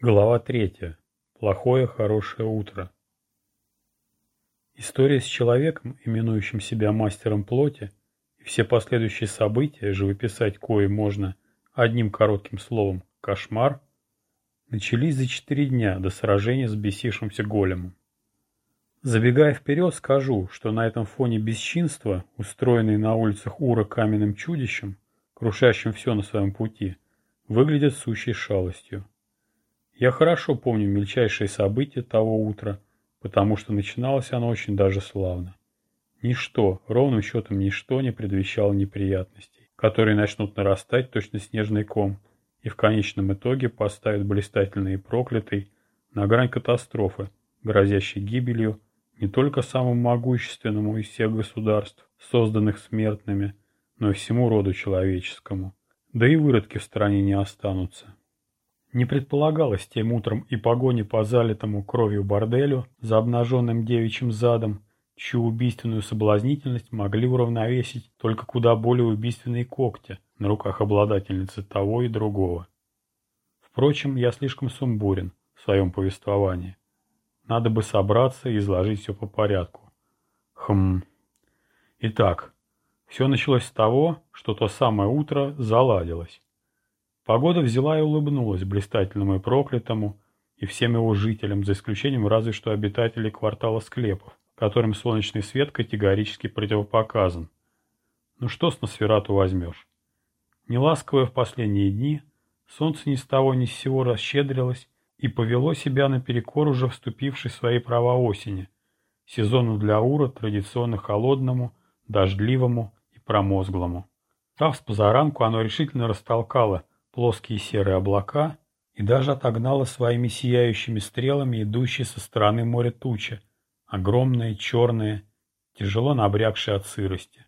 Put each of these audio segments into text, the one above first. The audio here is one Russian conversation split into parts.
Глава третья. Плохое хорошее утро. История с человеком, именующим себя мастером плоти, и все последующие события, живописать кои можно одним коротким словом «кошмар», начались за четыре дня до сражения с бесившимся големом. Забегая вперед, скажу, что на этом фоне бесчинства, устроенной на улицах Ура каменным чудищем, крушащим все на своем пути, выглядят сущей шалостью. Я хорошо помню мельчайшие события того утра, потому что начиналось оно очень даже славно. Ничто, ровным счетом ничто не предвещало неприятностей, которые начнут нарастать точно снежный ком и в конечном итоге поставят блистательный и проклятый на грань катастрофы, грозящей гибелью не только самому могущественному из всех государств, созданных смертными, но и всему роду человеческому. Да и выродки в стране не останутся. Не предполагалось тем утром и погони по залитому кровью борделю за обнаженным девичьим задом, чью убийственную соблазнительность могли уравновесить только куда более убийственные когти на руках обладательницы того и другого. Впрочем, я слишком сумбурен в своем повествовании. Надо бы собраться и изложить все по порядку. Хм. Итак, все началось с того, что то самое утро заладилось. Погода взяла и улыбнулась блистательному и проклятому, и всем его жителям, за исключением разве что обитателей квартала склепов, которым солнечный свет категорически противопоказан. Ну что с Носферату возьмешь? Неласковое в последние дни, солнце ни с того ни с сего расщедрилось и повело себя наперекор уже вступившей в свои права осени, сезону для Ура традиционно холодному, дождливому и промозглому. Став с позаранку, оно решительно растолкало – плоские серые облака и даже отогнала своими сияющими стрелами идущие со стороны моря тучи, огромные, черные, тяжело набрякшие от сырости.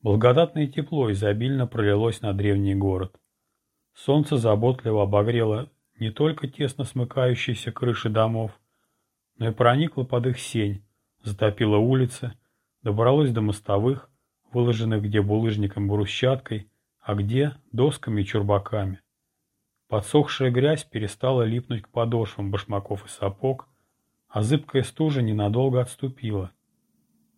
Благодатное тепло изобильно пролилось на древний город. Солнце заботливо обогрело не только тесно смыкающиеся крыши домов, но и проникло под их сень, затопило улицы, добралось до мостовых, выложенных где булыжником брусчаткой, а где досками и чурбаками. Подсохшая грязь перестала липнуть к подошвам башмаков и сапог, а зыбкая стужа ненадолго отступила,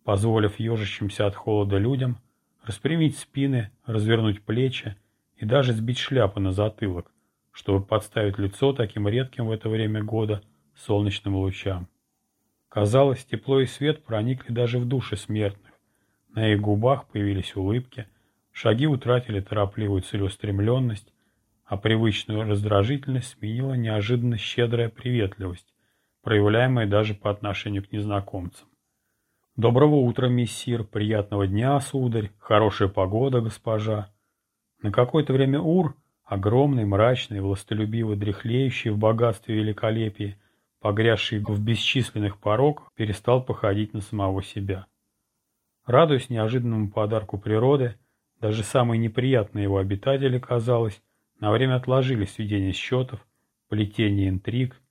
позволив ежащимся от холода людям распрямить спины, развернуть плечи и даже сбить шляпы на затылок, чтобы подставить лицо таким редким в это время года солнечным лучам. Казалось, тепло и свет проникли даже в души смертных. На их губах появились улыбки – Шаги утратили торопливую целеустремленность, а привычную раздражительность сменила неожиданно щедрая приветливость, проявляемая даже по отношению к незнакомцам. «Доброго утра, мессир, приятного дня, сударь, хорошая погода, госпожа». На какое-то время Ур, огромный, мрачный, властолюбивый, дряхлеющий в богатстве и великолепии, погрязший в бесчисленных пороках, перестал походить на самого себя. Радуясь неожиданному подарку природы, даже самые неприятные его обитатели, казалось, на время отложили сведение счетов, плетение интриг,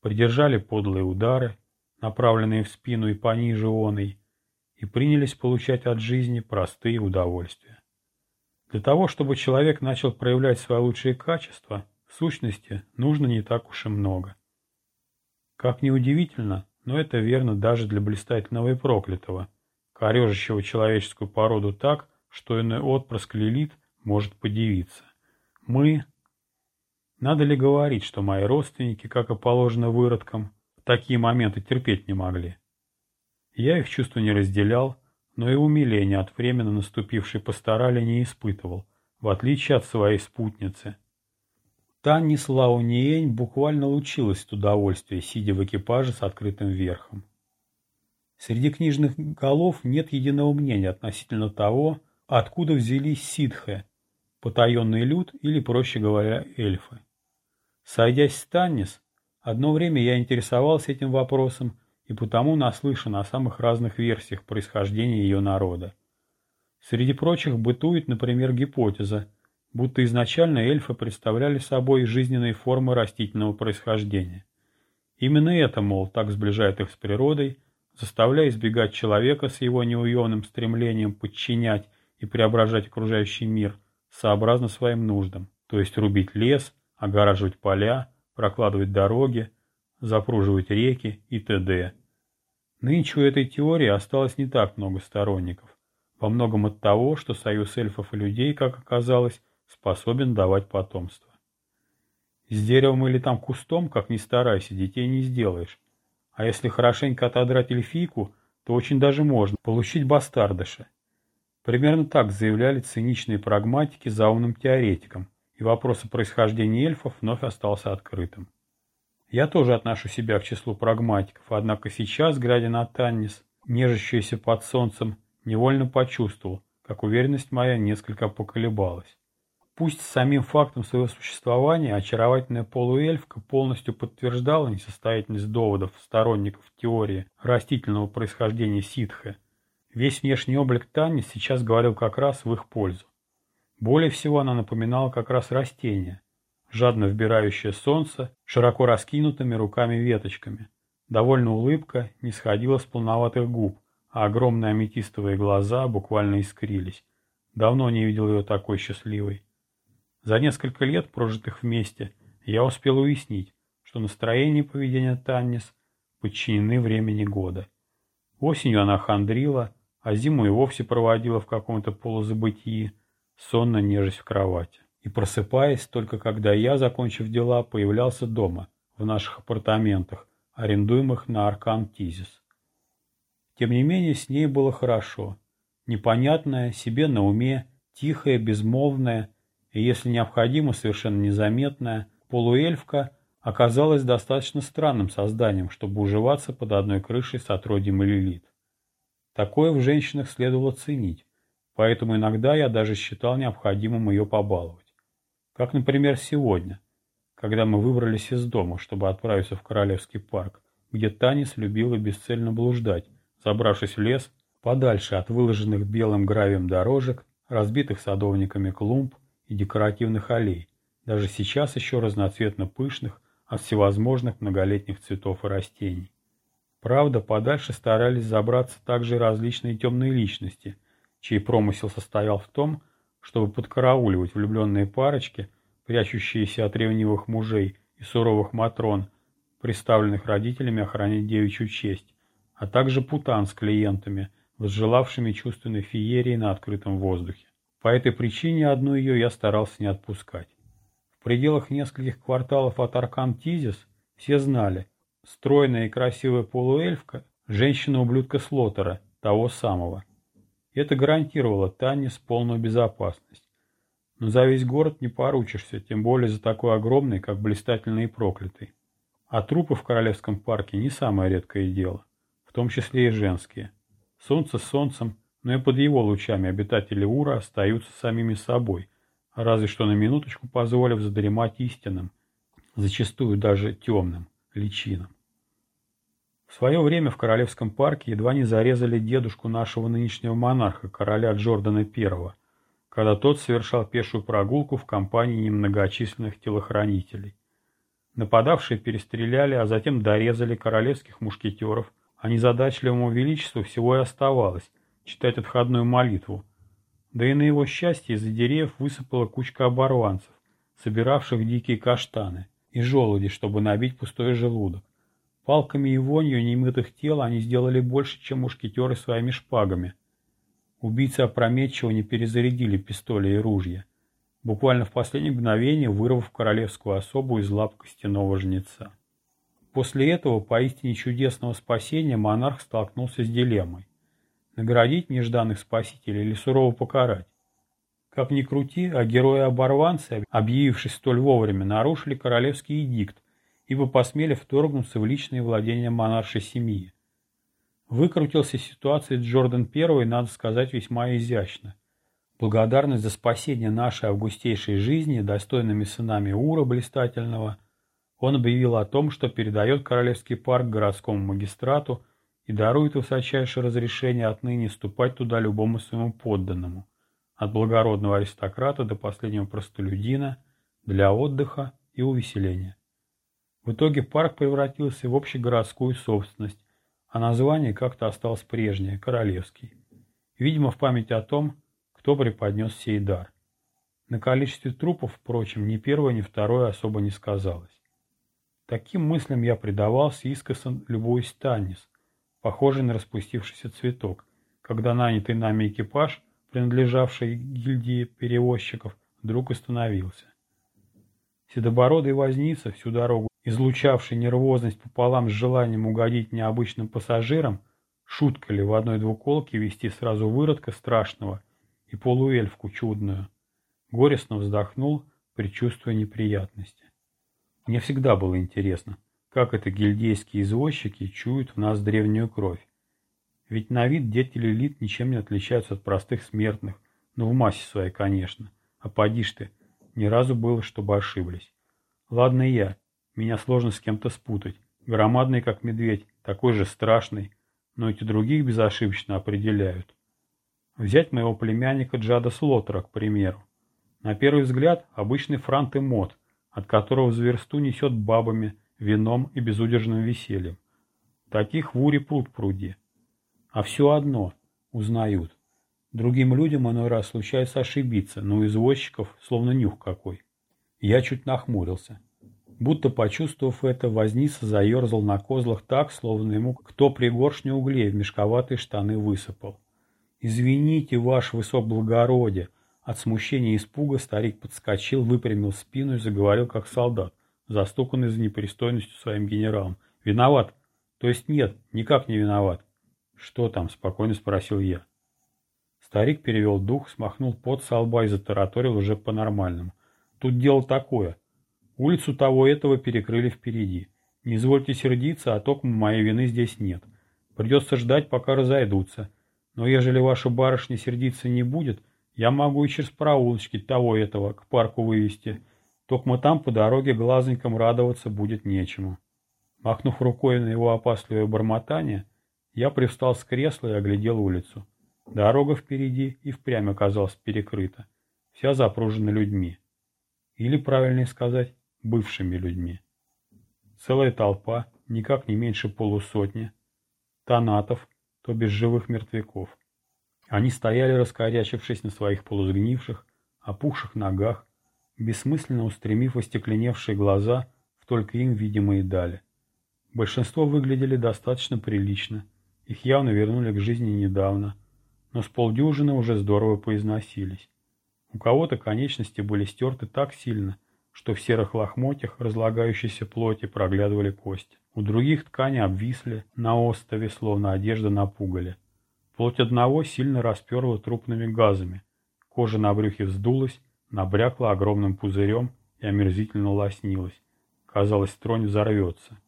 придержали подлые удары, направленные в спину и пониже оной, и принялись получать от жизни простые удовольствия. Для того, чтобы человек начал проявлять свои лучшие качества, в сущности, нужно не так уж и много. Как ни удивительно, но это верно даже для блистательного и проклятого, корежащего человеческую породу так, что иной отпрыск Лилит может подивиться. Мы... Надо ли говорить, что мои родственники, как и положено выродкам, в такие моменты терпеть не могли? Я их чувства не разделял, но и умиления от временно наступившей постарали не испытывал, в отличие от своей спутницы. Та несла Униень буквально лучилась от удовольствия, сидя в экипаже с открытым верхом. Среди книжных голов нет единого мнения относительно того, Откуда взялись ситхи, потаенный люд или, проще говоря, эльфы? Сойдясь с Таннис, одно время я интересовался этим вопросом и потому наслышан о самых разных версиях происхождения ее народа. Среди прочих бытует, например, гипотеза, будто изначально эльфы представляли собой жизненные формы растительного происхождения. Именно это, мол, так сближает их с природой, заставляя избегать человека с его неуемным стремлением подчинять и преображать окружающий мир сообразно своим нуждам, то есть рубить лес, огораживать поля, прокладывать дороги, запруживать реки и т.д. Нынче у этой теории осталось не так много сторонников, во многом от того, что союз эльфов и людей, как оказалось, способен давать потомство. С деревом или там кустом, как ни старайся, детей не сделаешь. А если хорошенько отодрать эльфийку, то очень даже можно получить бастардыша. Примерно так заявляли циничные прагматики за умным теоретиком, и вопрос о происхождении эльфов вновь остался открытым. Я тоже отношу себя к числу прагматиков, однако сейчас, глядя на Таннис, нежащуюся под солнцем, невольно почувствовал, как уверенность моя несколько поколебалась. Пусть самим фактом своего существования очаровательная полуэльфка полностью подтверждала несостоятельность доводов сторонников теории растительного происхождения ситхе, весь внешний облик Тани сейчас говорил как раз в их пользу. Более всего она напоминала как раз растение, жадно вбирающее солнце широко раскинутыми руками-веточками. Довольно улыбка не сходила с полноватых губ, а огромные аметистовые глаза буквально искрились. Давно не видел ее такой счастливой. За несколько лет, прожитых вместе, я успел уяснить, что настроение и поведение Таннис подчинены времени года. Осенью она хандрила, а зиму и вовсе проводила в каком-то полузабытии, сонно нежесть в кровати и просыпаясь только когда я, закончив дела, появлялся дома, в наших апартаментах, арендуемых на Аркан Тизис. Тем не менее, с ней было хорошо. Непонятная, себе на уме, тихая, безмолвная и, если необходимо, совершенно незаметная, полуэльфка оказалась достаточно странным созданием, чтобы уживаться под одной крышей с отродьем Лилит. Такое в женщинах следовало ценить, поэтому иногда я даже считал необходимым ее побаловать. Как, например, сегодня, когда мы выбрались из дома, чтобы отправиться в Королевский парк, где Танис любила бесцельно блуждать, забравшись в лес, подальше от выложенных белым гравием дорожек, разбитых садовниками клумб и декоративных аллей, даже сейчас еще разноцветно пышных от всевозможных многолетних цветов и растений. Правда, подальше старались забраться также различные темные личности, чей промысел состоял в том, чтобы подкарауливать влюбленные парочки, прячущиеся от ревнивых мужей и суровых матрон, представленных родителями охранять девичью честь, а также путан с клиентами, возжелавшими чувственной феерии на открытом воздухе. По этой причине одну ее я старался не отпускать. В пределах нескольких кварталов от Аркан-Тизис все знали, стройная и красивая полуэльфка – женщина-ублюдка Слотера, того самого – это гарантировало Танис полную безопасность. Но за весь город не поручишься, тем более за такой огромный, как блистательный и проклятый. А трупы в Королевском парке не самое редкое дело, в том числе и женские. Солнце с солнцем, но и под его лучами обитатели Ура остаются самими собой, разве что на минуточку позволив задремать истинным, зачастую даже темным, личинам. В свое время в Королевском парке едва не зарезали дедушку нашего нынешнего монарха, короля Джордана I, когда тот совершал пешую прогулку в компании немногочисленных телохранителей. Нападавшие перестреляли, а затем дорезали королевских мушкетеров, а незадачливому величеству всего и оставалось читать отходную молитву. Да и на его счастье из-за деревьев высыпала кучка оборванцев, собиравших дикие каштаны и желуди, чтобы набить пустой желудок. Палками и вонью немытых тел они сделали больше, чем мушкетеры своими шпагами. Убийцы опрометчиво не перезарядили пистоли и ружья, буквально в последнее мгновение вырвав королевскую особу из лап костяного жнеца. После этого, поистине чудесного спасения, монарх столкнулся с дилеммой. Наградить нежданных спасителей или сурово покарать? Как ни крути, а герои-оборванцы, объявившись столь вовремя, нарушили королевский эдикт, ибо посмели вторгнуться в личные владения монаршей семьи. Выкрутился ситуации Джордан I, надо сказать, весьма изящно. Благодарность за спасение нашей августейшей жизни достойными сынами Ура Блистательного, он объявил о том, что передает Королевский парк городскому магистрату и дарует высочайшее разрешение отныне ступать туда любому своему подданному, от благородного аристократа до последнего простолюдина, для отдыха и увеселения. В итоге парк превратился в общегородскую собственность, а название как-то осталось прежнее – Королевский. Видимо, в память о том, кто преподнес сей дар. На количестве трупов, впрочем, ни первое, ни второе особо не сказалось. Таким мыслям я предавался искоса любуясь Танис, похожий на распустившийся цветок, когда нанятый нами экипаж, принадлежавший гильдии перевозчиков, вдруг остановился. Седобородый возница, всю дорогу излучавший нервозность пополам с желанием угодить необычным пассажирам, шутка ли в одной двуколке вести сразу выродка страшного и полуэльфку чудную, горестно вздохнул, предчувствуя неприятности. Мне всегда было интересно, как это гильдейские извозчики чуют в нас древнюю кровь. Ведь на вид дети Лилит ничем не отличаются от простых смертных, ну в массе своей, конечно. А поди ж ты, ни разу было, чтобы ошиблись. Ладно я, меня сложно с кем-то спутать. Громадный, как медведь, такой же страшный, но эти других безошибочно определяют. Взять моего племянника Джада Слотера, к примеру. На первый взгляд, обычный франт и мод, от которого в зверсту несет бабами, вином и безудержным весельем. Таких в уре пруд пруди. А все одно узнают. Другим людям иной раз случается ошибиться, но у извозчиков словно нюх какой. Я чуть нахмурился. Будто почувствовав это, возница заерзал на козлах так, словно ему кто пригоршню углей в мешковатые штаны высыпал. «Извините, ваше высокоблагородие!» От смущения и испуга старик подскочил, выпрямил спину и заговорил как солдат, застуканный за непристойностью своим генералом. «Виноват!» «То есть нет, никак не виноват!» «Что там?» – спокойно спросил я. Старик перевел дух, смахнул пот со лба и затараторил уже по-нормальному. «Тут дело такое. Улицу того этого перекрыли впереди. Не извольте сердиться, а только моей вины здесь нет. Придется ждать, пока разойдутся. Но ежели ваша барышня сердиться не будет, я могу и через проулочки того этого к парку вывести. Только мы там по дороге глазоньком радоваться будет нечему». Махнув рукой на его опасливое бормотание, я привстал с кресла и оглядел улицу. Дорога впереди и впрямь оказалась перекрыта, вся запружена людьми. Или, правильнее сказать, бывшими людьми. Целая толпа, никак не меньше полусотни, тонатов, то без живых мертвяков. Они стояли, раскорячившись на своих полузгнивших, опухших ногах, бессмысленно устремив остекленевшие глаза в только им видимые дали. Большинство выглядели достаточно прилично, их явно вернули к жизни недавно, но с полдюжины уже здорово поизносились. У кого-то конечности были стерты так сильно, что в серых лохмотьях разлагающейся плоти проглядывали кости. У других ткани обвисли на остове, словно одежда на пугале. Плоть одного сильно расперла трупными газами. Кожа на брюхе вздулась, набрякла огромным пузырем и омерзительно лоснилась. Казалось, тронь взорвется.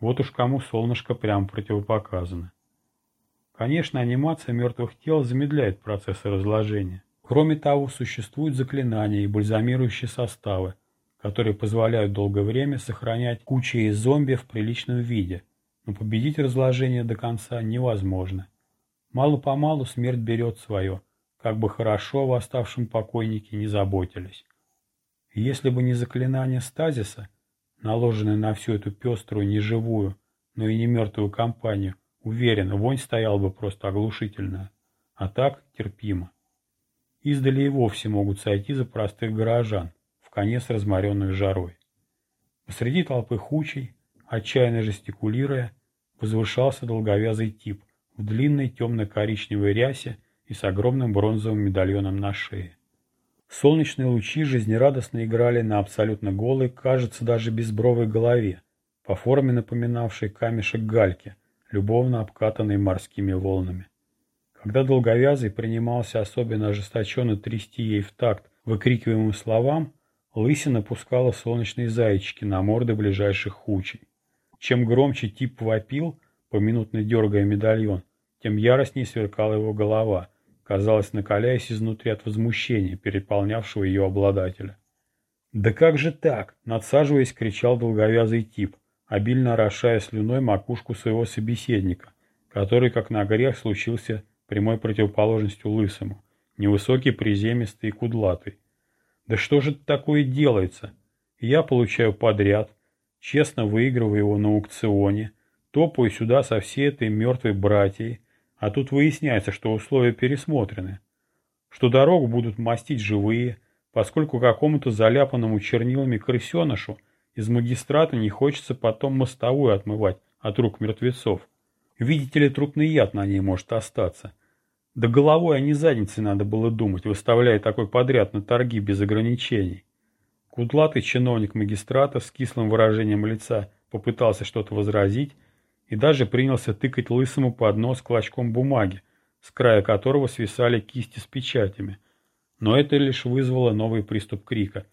Вот уж кому солнышко прямо противопоказано. Конечно, анимация мертвых тел замедляет процессы разложения. Кроме того, существуют заклинания и бальзамирующие составы, которые позволяют долгое время сохранять кучи из зомби в приличном виде, но победить разложение до конца невозможно. Мало-помалу смерть берет свое, как бы хорошо о восставшем покойнике не заботились. Если бы не заклинание стазиса, наложенное на всю эту пеструю, неживую, но и не мертвую компанию, Уверен, вонь стояла бы просто оглушительная. А так терпимо. Издали и вовсе могут сойти за простых горожан, в конец разморенных жарой. Посреди толпы хучей, отчаянно жестикулируя, возвышался долговязый тип в длинной темно-коричневой рясе и с огромным бронзовым медальоном на шее. Солнечные лучи жизнерадостно играли на абсолютно голой, кажется, даже безбровой голове, по форме напоминавшей камешек гальки – любовно обкатанный морскими волнами. Когда долговязый принимался особенно ожесточенно трясти ей в такт выкрикиваемым словам, лысина пускала солнечные зайчики на морды ближайших хучей. Чем громче тип вопил, поминутно дергая медальон, тем яростнее сверкала его голова, казалось, накаляясь изнутри от возмущения, переполнявшего ее обладателя. «Да как же так?» — надсаживаясь, кричал долговязый тип обильно орошая слюной макушку своего собеседника, который, как на грех, случился прямой противоположностью лысому, невысокий, приземистый и кудлатый. Да что же такое делается? Я получаю подряд, честно выигрываю его на аукционе, топаю сюда со всей этой мертвой братьей, а тут выясняется, что условия пересмотрены, что дорогу будут мастить живые, поскольку какому-то заляпанному чернилами крысенышу из магистрата не хочется потом мостовую отмывать от рук мертвецов. Видите ли, трупный яд на ней может остаться. Да головой, а не задницей надо было думать, выставляя такой подряд на торги без ограничений. Кудлатый чиновник магистрата с кислым выражением лица попытался что-то возразить и даже принялся тыкать лысому под нос клочком бумаги, с края которого свисали кисти с печатями. Но это лишь вызвало новый приступ крика.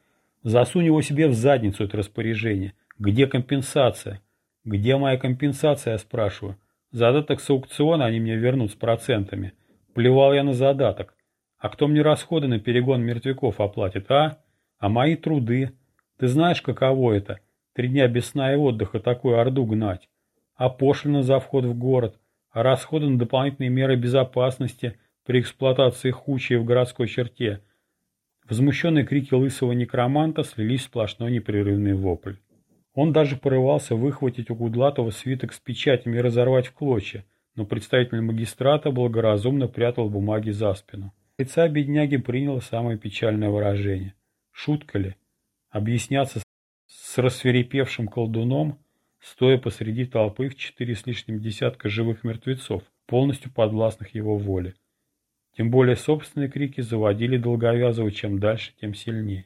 «Засунь его себе в задницу, это распоряжение! Где компенсация? Где моя компенсация, я спрашиваю? Задаток с аукциона они мне вернут с процентами. Плевал я на задаток. А кто мне расходы на перегон мертвяков оплатит, а? А мои труды? Ты знаешь, каково это? Три дня без сна и отдыха такую орду гнать. А пошлина за вход в город? А расходы на дополнительные меры безопасности при эксплуатации хучей в городской черте? Возмущенные крики лысого некроманта слились в сплошной непрерывный вопль. Он даже порывался выхватить у Кудлатова свиток с печатями и разорвать в клочья, но представитель магистрата благоразумно прятал бумаги за спину. Лица бедняги приняло самое печальное выражение. Шутка ли? Объясняться с рассверепевшим колдуном, стоя посреди толпы в четыре с лишним десятка живых мертвецов, полностью подвластных его воле. Тем более собственные крики заводили Долговязого чем дальше, тем сильнее.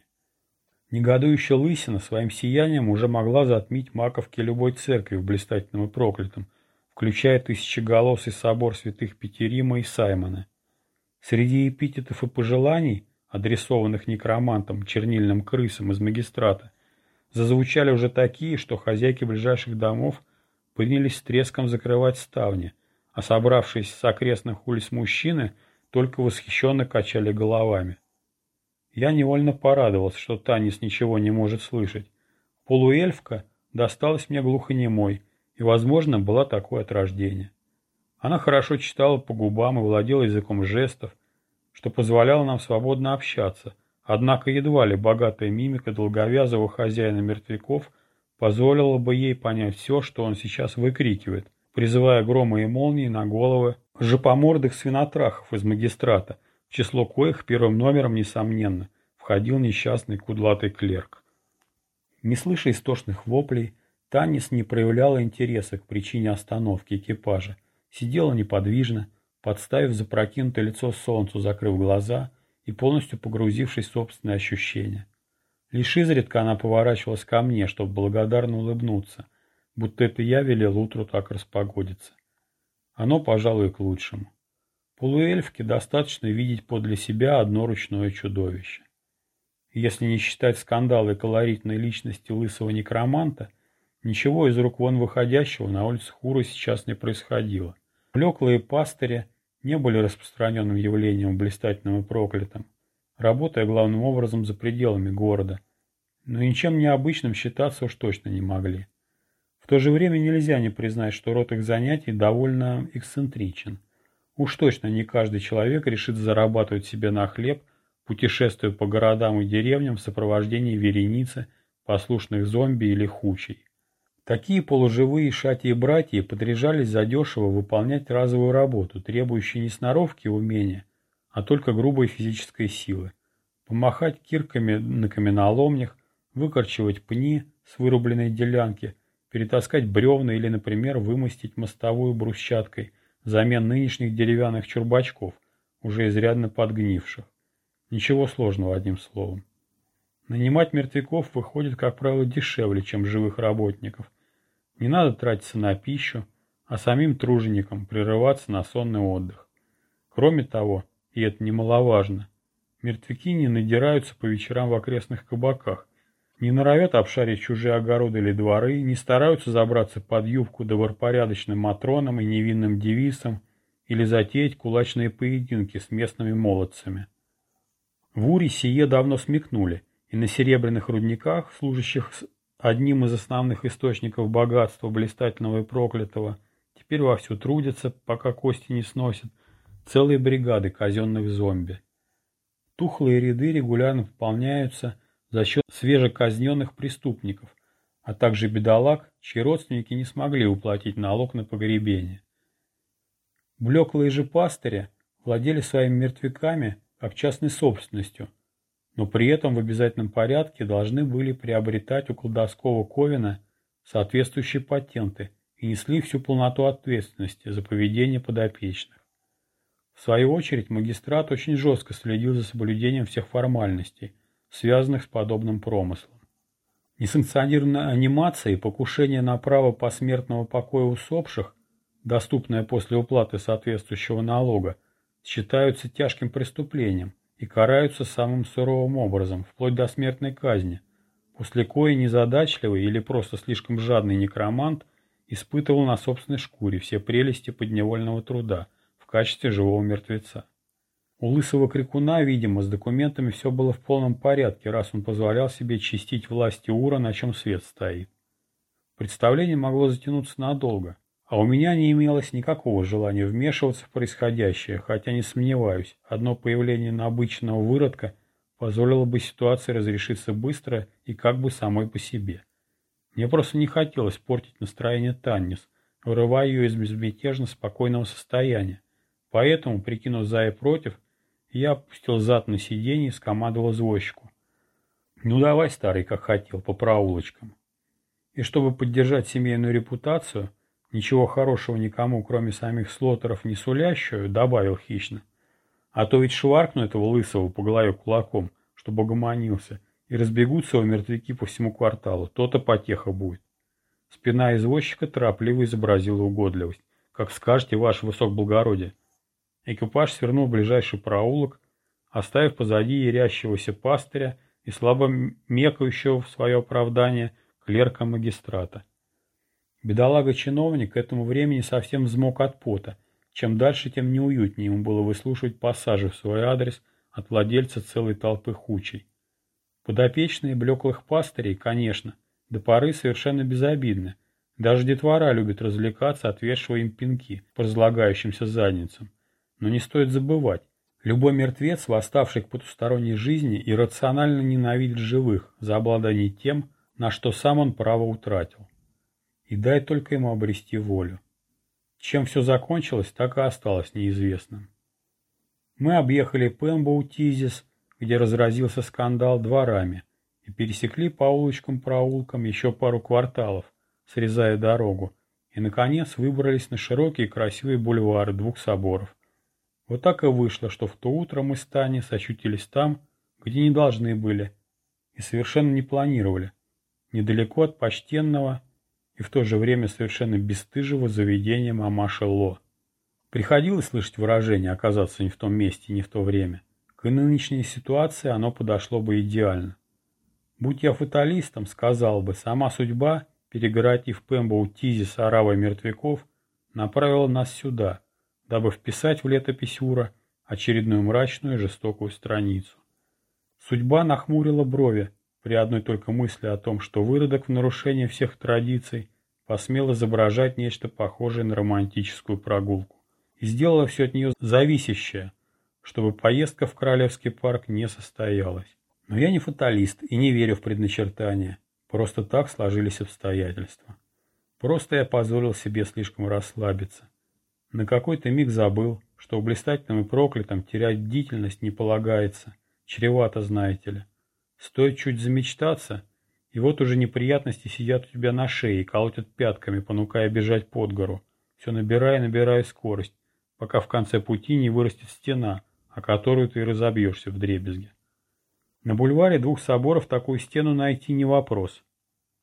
Негодующая лысина своим сиянием уже могла затмить маковки любой церкви в блистательном и проклятом, включая тысячеголосый собор святых Петерима и Саймона. Среди эпитетов и пожеланий, адресованных некромантам, чернильным крысам из магистрата, зазвучали уже такие, что хозяйки ближайших домов принялись с треском закрывать ставни, а собравшиеся с окрестных улиц мужчины только восхищенно качали головами. Я невольно порадовался, что Танис ничего не может слышать. Полуэльфка досталась мне глухонемой и, возможно, была такой от рождения. Она хорошо читала по губам и владела языком жестов, что позволяло нам свободно общаться, однако едва ли богатая мимика долговязого хозяина мертвяков позволила бы ей понять все, что он сейчас выкрикивает, призывая громы и молнии на головы жопомордых свинотрахов из магистрата, в число коих первым номером, несомненно, входил несчастный кудлатый клерк. Не слыша истошных воплей, Танис не проявляла интереса к причине остановки экипажа, сидела неподвижно, подставив запрокинутое лицо солнцу, закрыв глаза и полностью погрузившись в собственные ощущения. Лишь изредка она поворачивалась ко мне, чтобы благодарно улыбнуться, будто это я велел утру так распогодиться. Оно, пожалуй, к лучшему. Полуэльфке достаточно видеть подле себя одно ручное чудовище. Если не считать скандала и колоритной личности лысого некроманта, ничего из рук вон выходящего на улице Хуры сейчас не происходило. Блеклые пастыри не были распространенным явлением блистательным и проклятым, работая главным образом за пределами города, но ничем необычным считаться уж точно не могли. В то же время нельзя не признать, что род их занятий довольно эксцентричен. Уж точно не каждый человек решит зарабатывать себе на хлеб, путешествуя по городам и деревням в сопровождении вереницы, послушных зомби или хучей. Такие полуживые шати и братья подряжались задешево выполнять разовую работу, требующую не сноровки и умения, а только грубой физической силы. Помахать кирками на каменоломнях, выкорчевать пни с вырубленной делянки, перетаскать бревна или, например, вымостить мостовую брусчаткой, взамен нынешних деревянных чурбачков, уже изрядно подгнивших. Ничего сложного, одним словом. Нанимать мертвяков выходит, как правило, дешевле, чем живых работников. Не надо тратиться на пищу, а самим труженикам прерываться на сонный отдых. Кроме того, и это немаловажно, мертвяки не надираются по вечерам в окрестных кабаках, не норовят обшарить чужие огороды или дворы, не стараются забраться под юбку добропорядочным матронам и невинным девицам или затеять кулачные поединки с местными молодцами. В Уре сие давно смекнули, и на серебряных рудниках, служащих одним из основных источников богатства блистательного и проклятого, теперь вовсю трудятся, пока кости не сносят, целые бригады казенных зомби. Тухлые ряды регулярно пополняются за счет свежеказненных преступников, а также бедолаг, чьи родственники не смогли уплатить налог на погребение. Блеклые же пастыри владели своими мертвяками как частной собственностью, но при этом в обязательном порядке должны были приобретать у колдовского Ковина соответствующие патенты и несли всю полноту ответственности за поведение подопечных. В свою очередь магистрат очень жестко следил за соблюдением всех формальностей, связанных с подобным промыслом. Несанкционированная анимация и покушение на право посмертного покоя усопших, доступное после уплаты соответствующего налога, считаются тяжким преступлением и караются самым суровым образом, вплоть до смертной казни, после кои незадачливый или просто слишком жадный некромант испытывал на собственной шкуре все прелести подневольного труда в качестве живого мертвеца. У лысого крикуна, видимо, с документами все было в полном порядке, раз он позволял себе чистить власти Ура, на чем свет стоит. Представление могло затянуться надолго, а у меня не имелось никакого желания вмешиваться в происходящее, хотя не сомневаюсь, одно появление необычного выродка позволило бы ситуации разрешиться быстро и как бы самой по себе. Мне просто не хотелось портить настроение Таннис, вырывая ее из безмятежно спокойного состояния. Поэтому, прикинув за и против, я опустил зад на сиденье и скомандовал извозчику. «Ну давай, старый, как хотел, по проулочкам». И чтобы поддержать семейную репутацию, ничего хорошего никому, кроме самих слотеров, не сулящую, добавил хищно. А то ведь шваркну этого лысого по голове кулаком, чтобы угомонился, и разбегутся его мертвяки по всему кварталу, то-то потеха будет. Спина извозчика торопливо изобразила угодливость. «Как скажете, ваше высокоблагородие». Экипаж свернул в ближайший проулок, оставив позади ярящегося пастыря и слабо мекающего в свое оправдание клерка магистрата. Бедолага-чиновник к этому времени совсем взмок от пота. Чем дальше, тем неуютнее ему было выслушивать пассажи в свой адрес от владельца целой толпы хучей. Подопечные блеклых пастырей, конечно, до поры совершенно безобидны. Даже детвора любит развлекаться, отвешивая им пинки по разлагающимся задницам. Но не стоит забывать, любой мертвец, восставший к потусторонней жизни, иррационально ненавидит живых за обладание тем, на что сам он право утратил. И дай только ему обрести волю. Чем все закончилось, так и осталось неизвестным. Мы объехали Пембоу-Тизис, где разразился скандал дворами, и пересекли по улочкам-проулкам еще пару кварталов, срезая дорогу, и, наконец, выбрались на широкие красивые бульвары двух соборов. Вот так и вышло, что в то утро мы с Таней сочутились там, где не должны были, и совершенно не планировали, недалеко от почтенного и в то же время совершенно бесстыжего заведения мамаши Ло. Приходилось слышать выражение «оказаться не в том месте, не в то время». К нынешней ситуации оно подошло бы идеально. Будь я фаталистом, сказал бы, сама судьба, перегородив Пембоу Тизи с оравой мертвяков, направила нас сюда – дабы вписать в летопись Ура очередную мрачную и жестокую страницу. Судьба нахмурила брови при одной только мысли о том, что выродок в нарушение всех традиций посмел изображать нечто похожее на романтическую прогулку и сделала все от нее зависящее, чтобы поездка в Королевский парк не состоялась. Но я не фаталист и не верю в предначертания. Просто так сложились обстоятельства. Просто я позволил себе слишком расслабиться. На какой-то миг забыл, что блистательным и проклятым терять бдительность не полагается. Чревато, знаете ли. Стоит чуть замечтаться, и вот уже неприятности сидят у тебя на шее и колотят пятками, понукая бежать под гору, все набирая и набирая скорость, пока в конце пути не вырастет стена, о которую ты разобьешься в дребезге. На бульваре двух соборов такую стену найти не вопрос.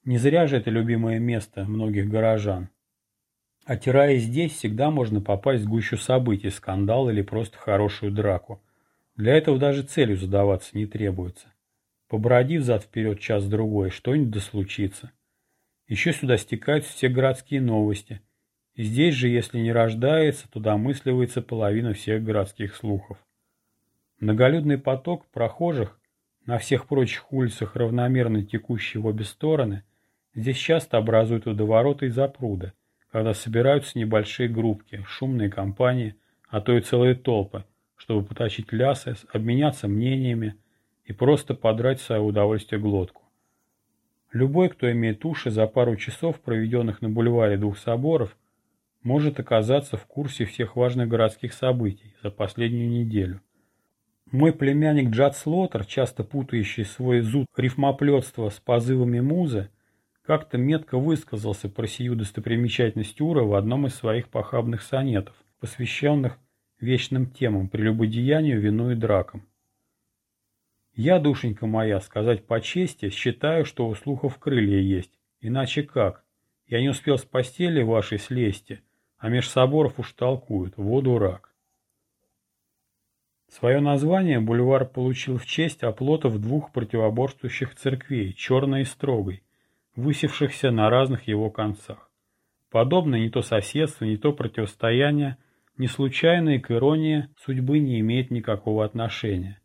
Не зря же это любимое место многих горожан. Отираясь здесь, всегда можно попасть в гущу событий, скандал или просто хорошую драку. Для этого даже целью задаваться не требуется. Побродив зад-вперед час-другой, что-нибудь да случится. Еще сюда стекаются все городские новости. И здесь же, если не рождается, то домысливается половина всех городских слухов. Многолюдный поток прохожих, на всех прочих улицах равномерно текущий в обе стороны, здесь часто образуют водовороты и запруды, когда собираются небольшие группки, шумные компании, а то и целые толпы, чтобы потащить лясы, обменяться мнениями и просто подрать в свое удовольствие глотку. Любой, кто имеет уши за пару часов, проведенных на бульваре двух соборов, может оказаться в курсе всех важных городских событий за последнюю неделю. Мой племянник Джад Слотер, часто путающий свой зуд рифмоплетства с позывами музы, как-то метко высказался про сию достопримечательность Ура в одном из своих похабных сонетов, посвященных вечным темам, прелюбодеянию, вину и дракам. Я, душенька моя, сказать по чести, считаю, что у слухов крылья есть. Иначе как? Я не успел с постели вашей слезти, а меж соборов уж толкуют. Во дурак. Свое название бульвар получил в честь оплотов двух противоборствующих церквей, черной и строгой, высевшихся на разных его концах. Подобное не то соседство, не то противостояние, не случайно и к иронии судьбы не имеет никакого отношения.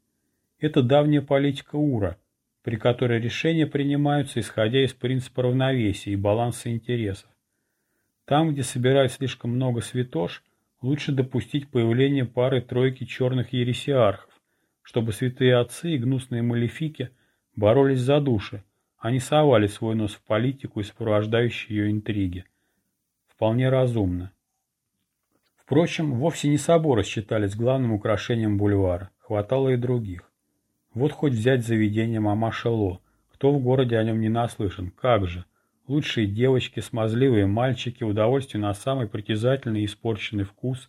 Это давняя политика Ура, при которой решения принимаются исходя из принципа равновесия и баланса интересов. Там, где собирают слишком много святош, лучше допустить появление пары-тройки черных ересиархов, чтобы святые отцы и гнусные малефики боролись за души, а не совали свой нос в политику и сопровождающие ее интриги. Вполне разумно. Впрочем, вовсе не соборы считались главным украшением бульвара, хватало и других. Вот хоть взять заведение мама Шело, кто в городе о нем не наслышан, как же – Лучшие девочки, смазливые мальчики, удовольствие на самый притязательный и испорченный вкус,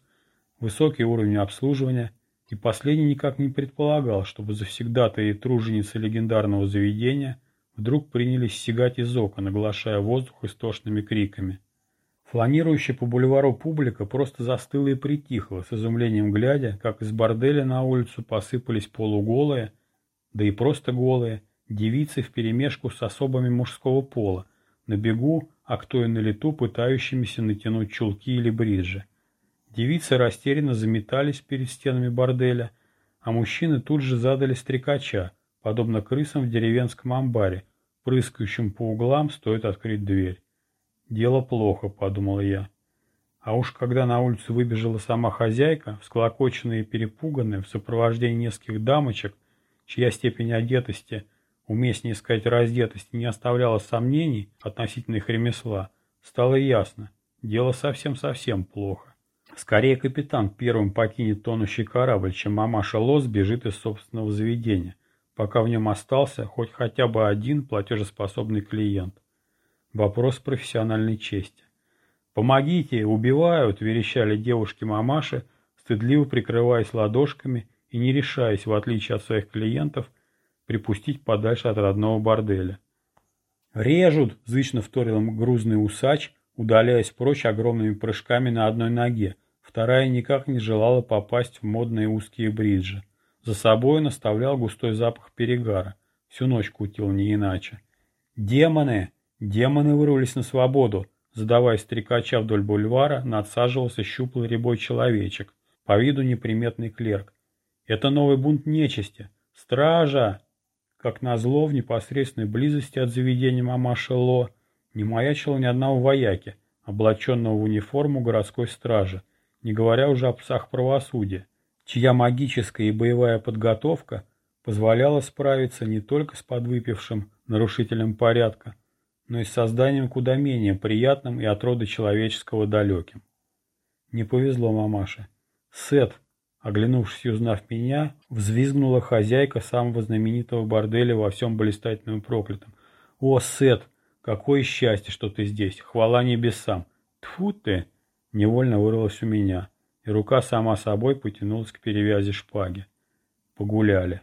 высокий уровень обслуживания, и последний никак не предполагал, чтобы завсегда-то и труженицы легендарного заведения вдруг принялись сигать из окон, оглашая воздух истошными криками. Фланирующая по бульвару публика просто застыла и притихла, с изумлением глядя, как из борделя на улицу посыпались полуголые, да и просто голые, девицы вперемешку с особами мужского пола, на бегу, а кто и на лету, пытающимися натянуть чулки или бриджи. Девицы растерянно заметались перед стенами борделя, а мужчины тут же задали стрекача, подобно крысам в деревенском амбаре, прыскающим по углам, стоит открыть дверь. «Дело плохо», — подумал я. А уж когда на улицу выбежала сама хозяйка, всклокоченная и перепуганная, в сопровождении нескольких дамочек, чья степень одетости — уместнее сказать раздетость, не оставляла сомнений относительно их ремесла, стало ясно, дело совсем-совсем плохо. Скорее капитан первым покинет тонущий корабль, чем мамаша Лос бежит из собственного заведения, пока в нем остался хоть хотя бы один платежеспособный клиент. Вопрос профессиональной чести. «Помогите, убивают!» – верещали девушки-мамаши, стыдливо прикрываясь ладошками и не решаясь, в отличие от своих клиентов, припустить подальше от родного борделя. «Режут!» – зычно вторил им грузный усач, удаляясь прочь огромными прыжками на одной ноге. Вторая никак не желала попасть в модные узкие бриджи. За собой наставлял густой запах перегара. Всю ночь кутил не иначе. «Демоны! Демоны вырвались на свободу!» Задавая стрекача вдоль бульвара, надсаживался щуплый рябой человечек, по виду неприметный клерк. «Это новый бунт нечисти! Стража!» Как назло, в непосредственной близости от заведения мамаши Ло не маячило ни одного вояки, облаченного в униформу городской стражи, не говоря уже о псах правосудия, чья магическая и боевая подготовка позволяла справиться не только с подвыпившим нарушителем порядка, но и с созданием куда менее приятным и от рода человеческого далеким. Не повезло мамаше. Сет, Оглянувшись и узнав меня, взвизгнула хозяйка самого знаменитого борделя во всем блистательном и проклятом. «О, Сет, какое счастье, что ты здесь! Хвала небесам! Тфу ты!» Невольно вырвалось у меня, и рука сама собой потянулась к перевязи шпаги. Погуляли.